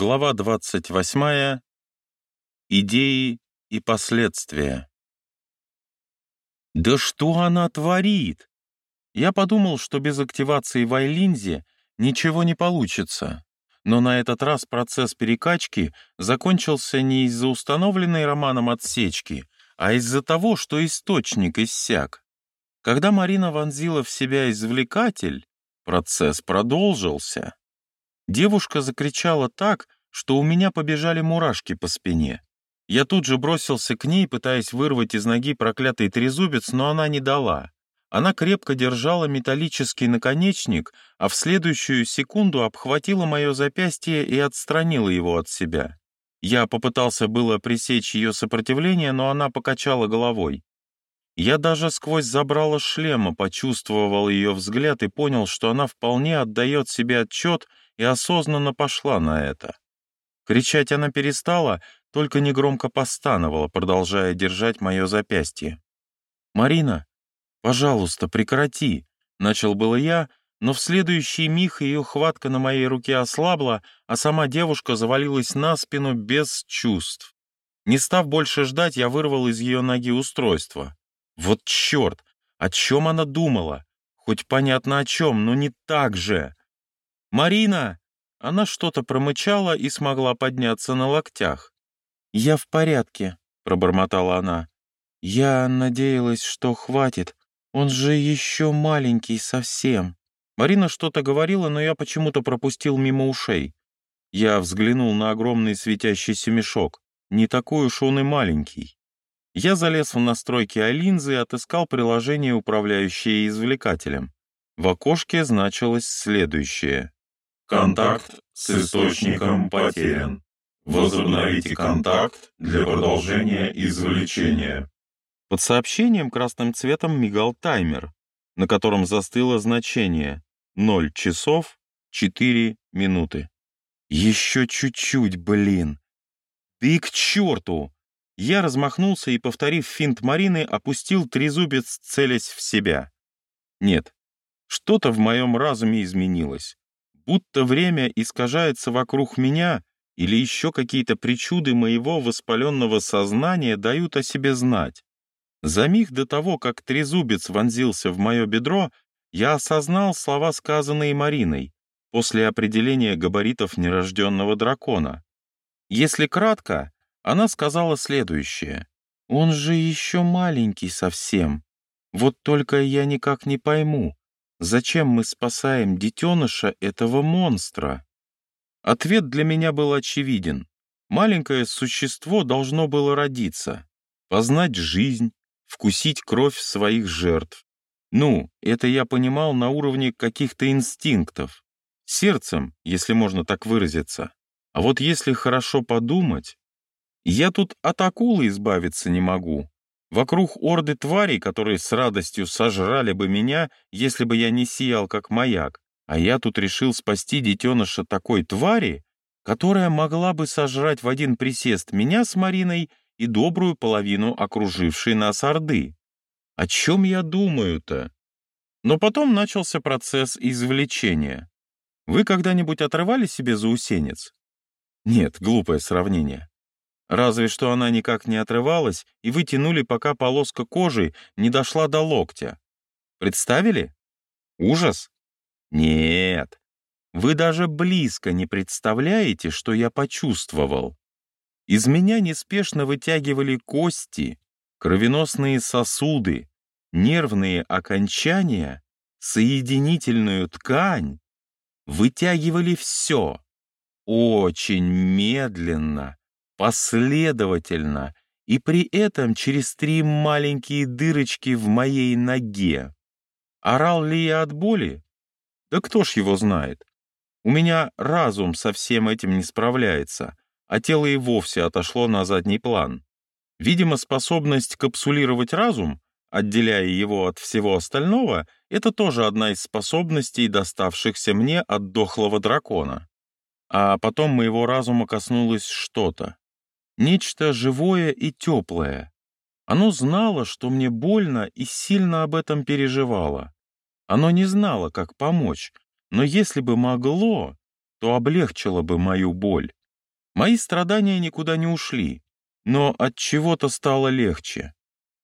Глава 28. Идеи и последствия. Да что она творит? Я подумал, что без активации в ничего не получится. Но на этот раз процесс перекачки закончился не из-за установленной романом отсечки, а из-за того, что источник иссяк. Когда Марина вонзила в себя извлекатель, процесс продолжился. Девушка закричала так, что у меня побежали мурашки по спине. Я тут же бросился к ней, пытаясь вырвать из ноги проклятый трезубец, но она не дала. Она крепко держала металлический наконечник, а в следующую секунду обхватила мое запястье и отстранила его от себя. Я попытался было пресечь ее сопротивление, но она покачала головой. Я даже сквозь забрало шлема почувствовал ее взгляд и понял, что она вполне отдает себе отчет и осознанно пошла на это. Кричать она перестала, только негромко постановала, продолжая держать мое запястье. «Марина, пожалуйста, прекрати!» — начал было я, но в следующий миг ее хватка на моей руке ослабла, а сама девушка завалилась на спину без чувств. Не став больше ждать, я вырвал из ее ноги устройство. Вот черт! О чем она думала? Хоть понятно о чем, но не так же. «Марина!» Она что-то промычала и смогла подняться на локтях. «Я в порядке», — пробормотала она. «Я надеялась, что хватит. Он же еще маленький совсем». Марина что-то говорила, но я почему-то пропустил мимо ушей. Я взглянул на огромный светящийся мешок. Не такой уж он и маленький. Я залез в настройки Алинзы и отыскал приложение, управляющее извлекателем. В окошке значилось следующее. Контакт с источником потерян. Возобновите контакт для продолжения извлечения. Под сообщением красным цветом мигал таймер, на котором застыло значение 0 часов 4 минуты. Еще чуть-чуть, блин. И к черту! Я размахнулся и, повторив финт Марины, опустил трезубец, целясь в себя. Нет, что-то в моем разуме изменилось будто время искажается вокруг меня, или еще какие-то причуды моего воспаленного сознания дают о себе знать. За миг до того, как трезубец вонзился в мое бедро, я осознал слова, сказанные Мариной, после определения габаритов нерожденного дракона. Если кратко, она сказала следующее. «Он же еще маленький совсем. Вот только я никак не пойму, Зачем мы спасаем детеныша этого монстра? Ответ для меня был очевиден. Маленькое существо должно было родиться, познать жизнь, вкусить кровь своих жертв. Ну, это я понимал на уровне каких-то инстинктов. Сердцем, если можно так выразиться. А вот если хорошо подумать, я тут от акулы избавиться не могу, Вокруг орды тварей, которые с радостью сожрали бы меня, если бы я не сиял как маяк, а я тут решил спасти детеныша такой твари, которая могла бы сожрать в один присест меня с Мариной и добрую половину окружившей нас орды. О чем я думаю-то? Но потом начался процесс извлечения. Вы когда-нибудь отрывали себе заусенец? Нет, глупое сравнение. Разве что она никак не отрывалась, и вы тянули, пока полоска кожи не дошла до локтя. Представили? Ужас? Нет. Вы даже близко не представляете, что я почувствовал. Из меня неспешно вытягивали кости, кровеносные сосуды, нервные окончания, соединительную ткань. Вытягивали все. Очень медленно, последовательно и при этом через три маленькие дырочки в моей ноге. Орал ли я от боли? Да кто ж его знает? У меня разум со всем этим не справляется, а тело и вовсе отошло на задний план. Видимо, способность капсулировать разум, отделяя его от всего остального, это тоже одна из способностей, доставшихся мне от дохлого дракона. А потом моего разума коснулось что-то. Нечто живое и теплое. Оно знало, что мне больно и сильно об этом переживало. Оно не знало, как помочь, но если бы могло, то облегчило бы мою боль. Мои страдания никуда не ушли, но от чего-то стало легче.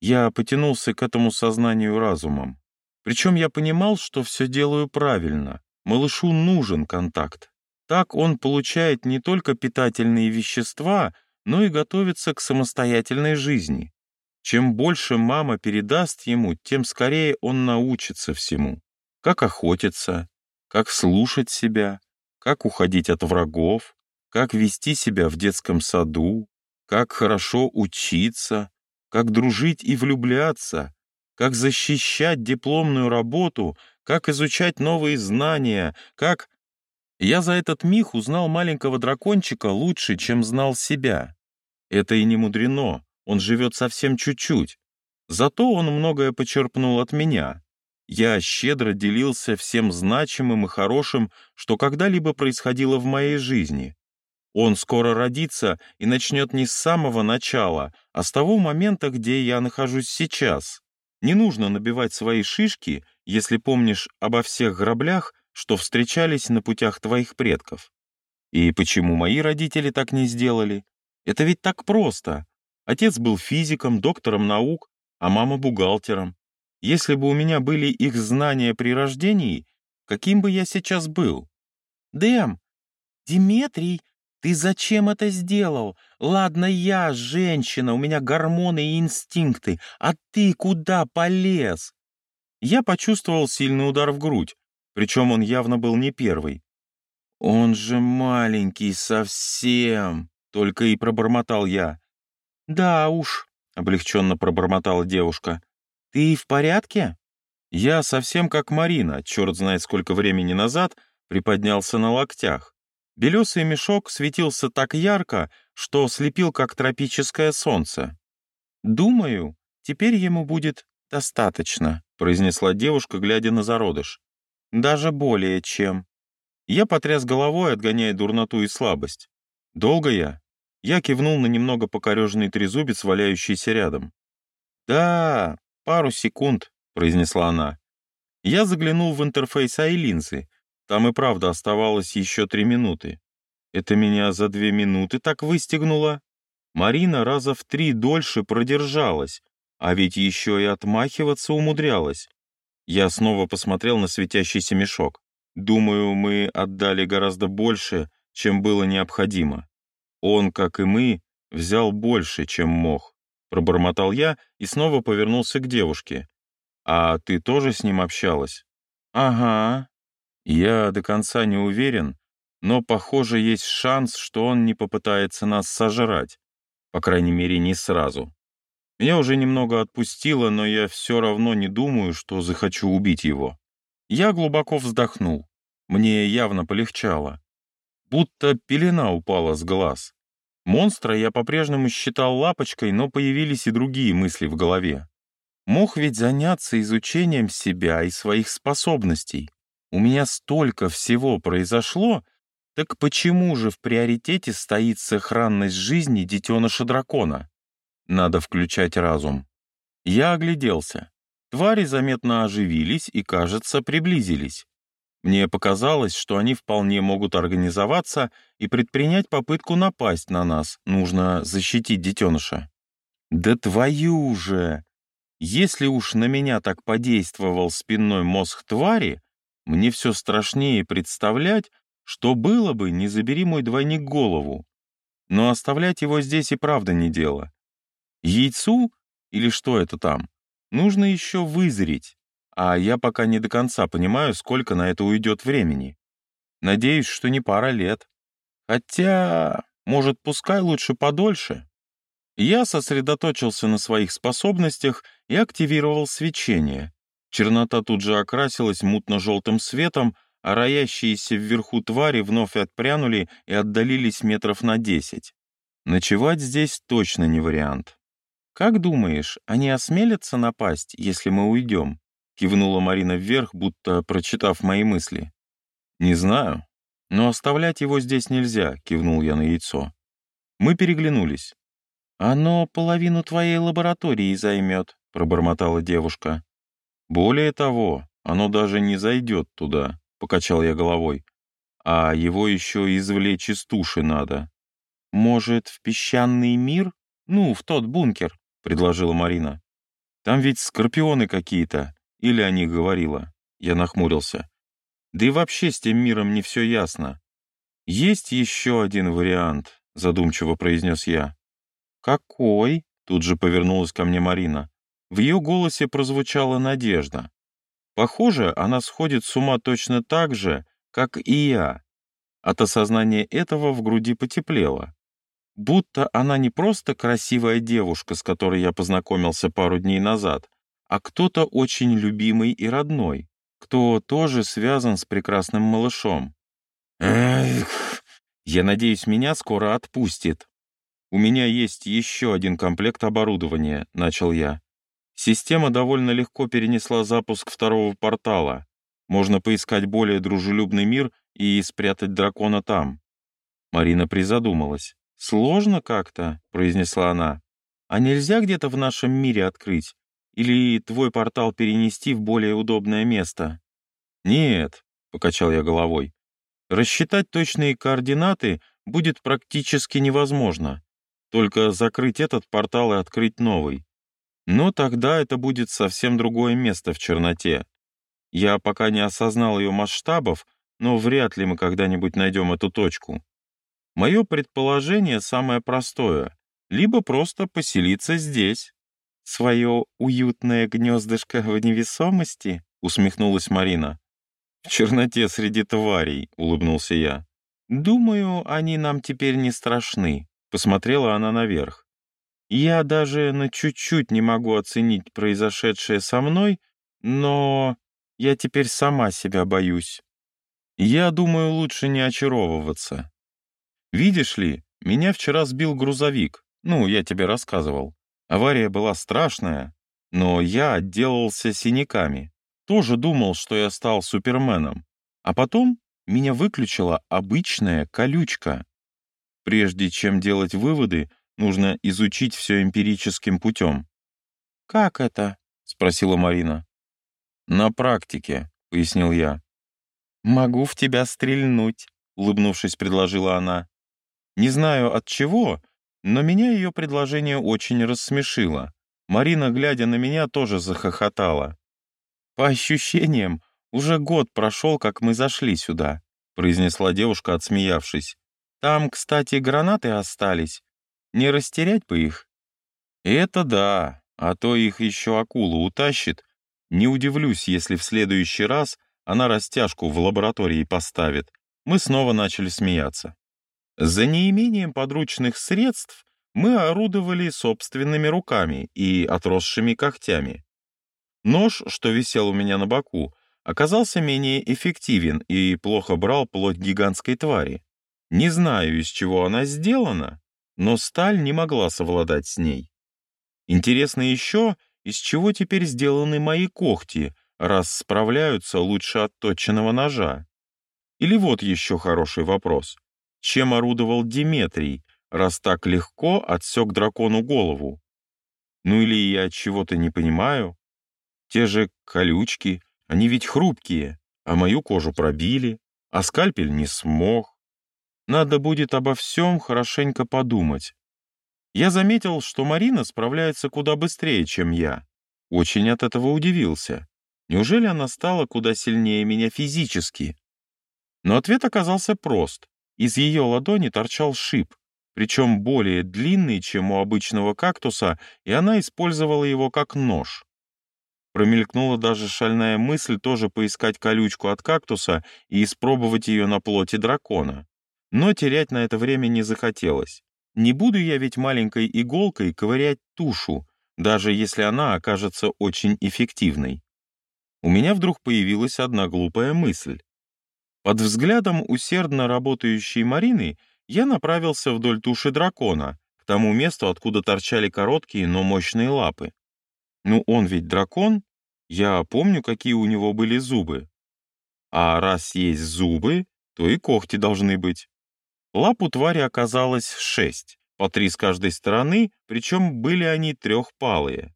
Я потянулся к этому сознанию разумом. Причем я понимал, что все делаю правильно. Малышу нужен контакт. Так он получает не только питательные вещества, но и готовится к самостоятельной жизни. Чем больше мама передаст ему, тем скорее он научится всему. Как охотиться, как слушать себя, как уходить от врагов, как вести себя в детском саду, как хорошо учиться, как дружить и влюбляться, как защищать дипломную работу, как изучать новые знания, как... Я за этот миг узнал маленького дракончика лучше, чем знал себя. Это и не мудрено, он живет совсем чуть-чуть. Зато он многое почерпнул от меня. Я щедро делился всем значимым и хорошим, что когда-либо происходило в моей жизни. Он скоро родится и начнет не с самого начала, а с того момента, где я нахожусь сейчас. Не нужно набивать свои шишки, если помнишь обо всех граблях, что встречались на путях твоих предков. И почему мои родители так не сделали? Это ведь так просто. Отец был физиком, доктором наук, а мама бухгалтером. Если бы у меня были их знания при рождении, каким бы я сейчас был? Дэм, Диметрий, ты зачем это сделал? Ладно, я женщина, у меня гормоны и инстинкты, а ты куда полез? Я почувствовал сильный удар в грудь, причем он явно был не первый. Он же маленький совсем, только и пробормотал я. Да уж, облегченно пробормотала девушка. Ты в порядке? Я совсем как Марина, черт знает сколько времени назад, приподнялся на локтях. Белесый мешок светился так ярко, что слепил, как тропическое солнце. «Думаю, теперь ему будет достаточно», — произнесла девушка, глядя на зародыш. «Даже более чем». Я потряс головой, отгоняя дурноту и слабость. «Долго я?» Я кивнул на немного покореженный трезубец, валяющийся рядом. «Да, пару секунд», — произнесла она. Я заглянул в интерфейс Айлинзы, там и правда оставалось еще три минуты. Это меня за две минуты так выстегнуло. Марина раза в три дольше продержалась, а ведь еще и отмахиваться умудрялась. Я снова посмотрел на светящийся мешок. Думаю, мы отдали гораздо больше, чем было необходимо. Он, как и мы, взял больше, чем мог. Пробормотал я и снова повернулся к девушке. «А ты тоже с ним общалась?» «Ага», я до конца не уверен, но, похоже, есть шанс, что он не попытается нас сожрать. По крайней мере, не сразу. Меня уже немного отпустило, но я все равно не думаю, что захочу убить его. Я глубоко вздохнул. Мне явно полегчало. Будто пелена упала с глаз. Монстра я по-прежнему считал лапочкой, но появились и другие мысли в голове. Мог ведь заняться изучением себя и своих способностей. У меня столько всего произошло, так почему же в приоритете стоит сохранность жизни детеныша дракона? Надо включать разум. Я огляделся. Твари заметно оживились и, кажется, приблизились. Мне показалось, что они вполне могут организоваться и предпринять попытку напасть на нас. Нужно защитить детеныша. Да твою же! Если уж на меня так подействовал спинной мозг твари, мне все страшнее представлять, что было бы, не забери мой двойник голову. Но оставлять его здесь и правда не дело. Яйцу, или что это там, нужно еще вызреть, а я пока не до конца понимаю, сколько на это уйдет времени. Надеюсь, что не пара лет. Хотя, может, пускай лучше подольше. Я сосредоточился на своих способностях и активировал свечение. Чернота тут же окрасилась мутно-желтым светом, а роящиеся вверху твари вновь отпрянули и отдалились метров на десять. Ночевать здесь точно не вариант. «Как думаешь, они осмелятся напасть, если мы уйдем?» — кивнула Марина вверх, будто прочитав мои мысли. «Не знаю, но оставлять его здесь нельзя», — кивнул я на яйцо. Мы переглянулись. «Оно половину твоей лаборатории займет», — пробормотала девушка. Более того, оно даже не зайдет туда, покачал я головой. А его еще извлечь из туши надо. «Может, в песчаный мир? Ну, в тот бункер», — предложила Марина. «Там ведь скорпионы какие-то, или о них говорила». Я нахмурился. «Да и вообще с тем миром не все ясно. Есть еще один вариант», — задумчиво произнес я. «Какой?» — тут же повернулась ко мне Марина. В ее голосе прозвучала надежда. Похоже, она сходит с ума точно так же, как и я. От осознания этого в груди потеплело. Будто она не просто красивая девушка, с которой я познакомился пару дней назад, а кто-то очень любимый и родной, кто тоже связан с прекрасным малышом. Эх, я надеюсь, меня скоро отпустит. У меня есть еще один комплект оборудования, начал я. Система довольно легко перенесла запуск второго портала. Можно поискать более дружелюбный мир и спрятать дракона там. Марина призадумалась. «Сложно как-то», — произнесла она. «А нельзя где-то в нашем мире открыть? Или твой портал перенести в более удобное место?» «Нет», — покачал я головой. «Рассчитать точные координаты будет практически невозможно. Только закрыть этот портал и открыть новый. Но тогда это будет совсем другое место в черноте. Я пока не осознал ее масштабов, но вряд ли мы когда-нибудь найдем эту точку. Мое предположение самое простое. Либо просто поселиться здесь. «Свое уютное гнездышко в невесомости?» — усмехнулась Марина. «В черноте среди тварей», — улыбнулся я. «Думаю, они нам теперь не страшны», — посмотрела она наверх. «Я даже на чуть-чуть не могу оценить произошедшее со мной, но я теперь сама себя боюсь. Я думаю, лучше не очаровываться. Видишь ли, меня вчера сбил грузовик. Ну, я тебе рассказывал. Авария была страшная, но я отделался синяками. Тоже думал, что я стал суперменом. А потом меня выключила обычная колючка. Прежде чем делать выводы, нужно изучить все эмпирическим путем. «Как это?» — спросила Марина. «На практике», — пояснил я. «Могу в тебя стрельнуть», — улыбнувшись, предложила она. Не знаю от чего, но меня ее предложение очень рассмешило. Марина, глядя на меня, тоже захохотала. «По ощущениям, уже год прошел, как мы зашли сюда», произнесла девушка, отсмеявшись. «Там, кстати, гранаты остались. Не растерять бы их?» «Это да, а то их еще акула утащит. Не удивлюсь, если в следующий раз она растяжку в лаборатории поставит». Мы снова начали смеяться. За неимением подручных средств мы орудовали собственными руками и отросшими когтями. Нож, что висел у меня на боку, оказался менее эффективен и плохо брал плоть гигантской твари. Не знаю, из чего она сделана, но сталь не могла совладать с ней. Интересно еще, из чего теперь сделаны мои когти, раз справляются лучше отточенного ножа. Или вот еще хороший вопрос чем орудовал Диметрий, раз так легко отсек дракону голову. Ну или я чего-то не понимаю. Те же колючки, они ведь хрупкие, а мою кожу пробили, а скальпель не смог. Надо будет обо всем хорошенько подумать. Я заметил, что Марина справляется куда быстрее, чем я. Очень от этого удивился. Неужели она стала куда сильнее меня физически? Но ответ оказался прост. Из ее ладони торчал шип, причем более длинный, чем у обычного кактуса, и она использовала его как нож. Промелькнула даже шальная мысль тоже поискать колючку от кактуса и испробовать ее на плоти дракона. Но терять на это время не захотелось. Не буду я ведь маленькой иголкой ковырять тушу, даже если она окажется очень эффективной. У меня вдруг появилась одна глупая мысль. Под взглядом усердно работающей Марины я направился вдоль туши дракона, к тому месту, откуда торчали короткие, но мощные лапы. Ну, он ведь дракон, я помню, какие у него были зубы. А раз есть зубы, то и когти должны быть. Лап у твари оказалось шесть, по три с каждой стороны, причем были они трехпалые.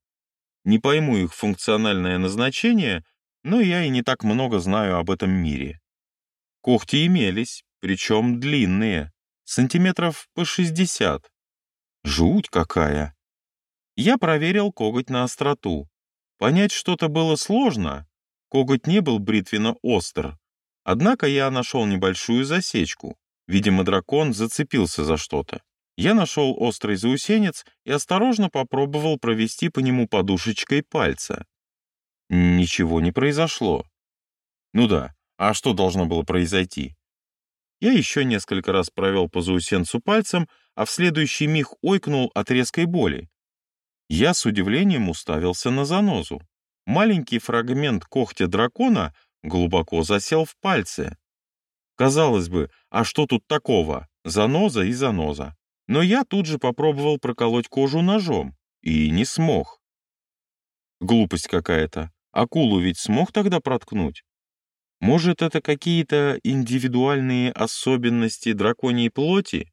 Не пойму их функциональное назначение, но я и не так много знаю об этом мире. Когти имелись, причем длинные. сантиметров по 60. Жуть какая! Я проверил коготь на остроту. Понять что-то было сложно. Коготь не был бритвенно остр. Однако я нашел небольшую засечку. Видимо, дракон зацепился за что-то. Я нашел острый заусенец и осторожно попробовал провести по нему подушечкой пальца. Ничего не произошло. Ну да, а что должно было произойти? Я еще несколько раз провел по заусенцу пальцем, а в следующий миг ойкнул от резкой боли. Я с удивлением уставился на занозу. Маленький фрагмент когтя дракона глубоко засел в пальце. Казалось бы, а что тут такого? Заноза и заноза. Но я тут же попробовал проколоть кожу ножом и не смог. Глупость какая-то. Акулу ведь смог тогда проткнуть? Может, это какие-то индивидуальные особенности драконьей плоти?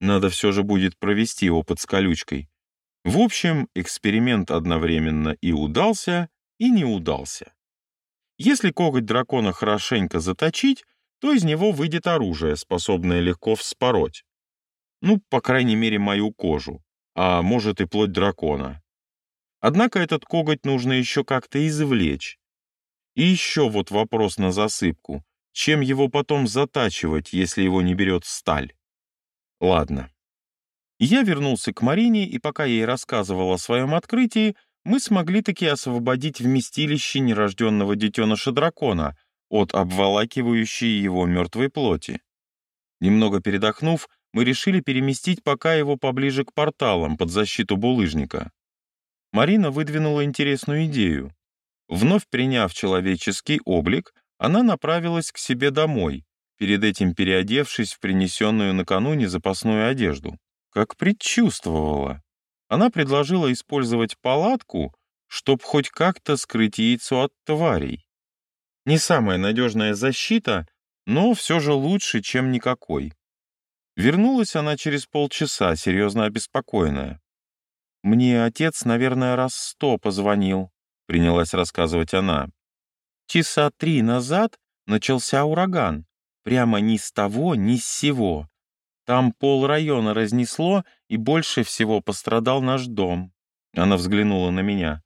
Надо все же будет провести опыт с колючкой. В общем, эксперимент одновременно и удался, и не удался. Если коготь дракона хорошенько заточить, то из него выйдет оружие, способное легко вспороть. Ну, по крайней мере, мою кожу, а может и плоть дракона. Однако этот коготь нужно еще как-то извлечь. И еще вот вопрос на засыпку. Чем его потом затачивать, если его не берет сталь? Ладно. Я вернулся к Марине, и пока ей рассказывал о своем открытии, мы смогли таки освободить вместилище нерожденного детеныша дракона от обволакивающей его мертвой плоти. Немного передохнув, мы решили переместить пока его поближе к порталам под защиту булыжника. Марина выдвинула интересную идею. Вновь приняв человеческий облик, она направилась к себе домой, перед этим переодевшись в принесенную накануне запасную одежду. Как предчувствовала. Она предложила использовать палатку, чтобы хоть как-то скрыть яйцо от тварей. Не самая надежная защита, но все же лучше, чем никакой. Вернулась она через полчаса, серьезно обеспокоенная. «Мне отец, наверное, раз сто позвонил», — принялась рассказывать она. «Часа три назад начался ураган. Прямо ни с того, ни с сего. Там пол района разнесло, и больше всего пострадал наш дом». Она взглянула на меня.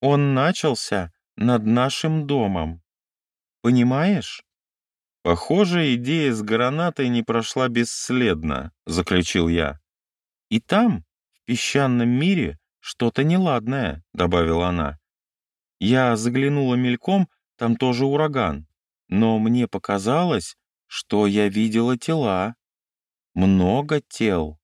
«Он начался над нашим домом. Понимаешь?» «Похоже, идея с гранатой не прошла бесследно», — заключил я. «И там, в песчаном мире, что-то неладное», — добавила она. «Я заглянула мельком, там тоже ураган, но мне показалось, что я видела тела. Много тел».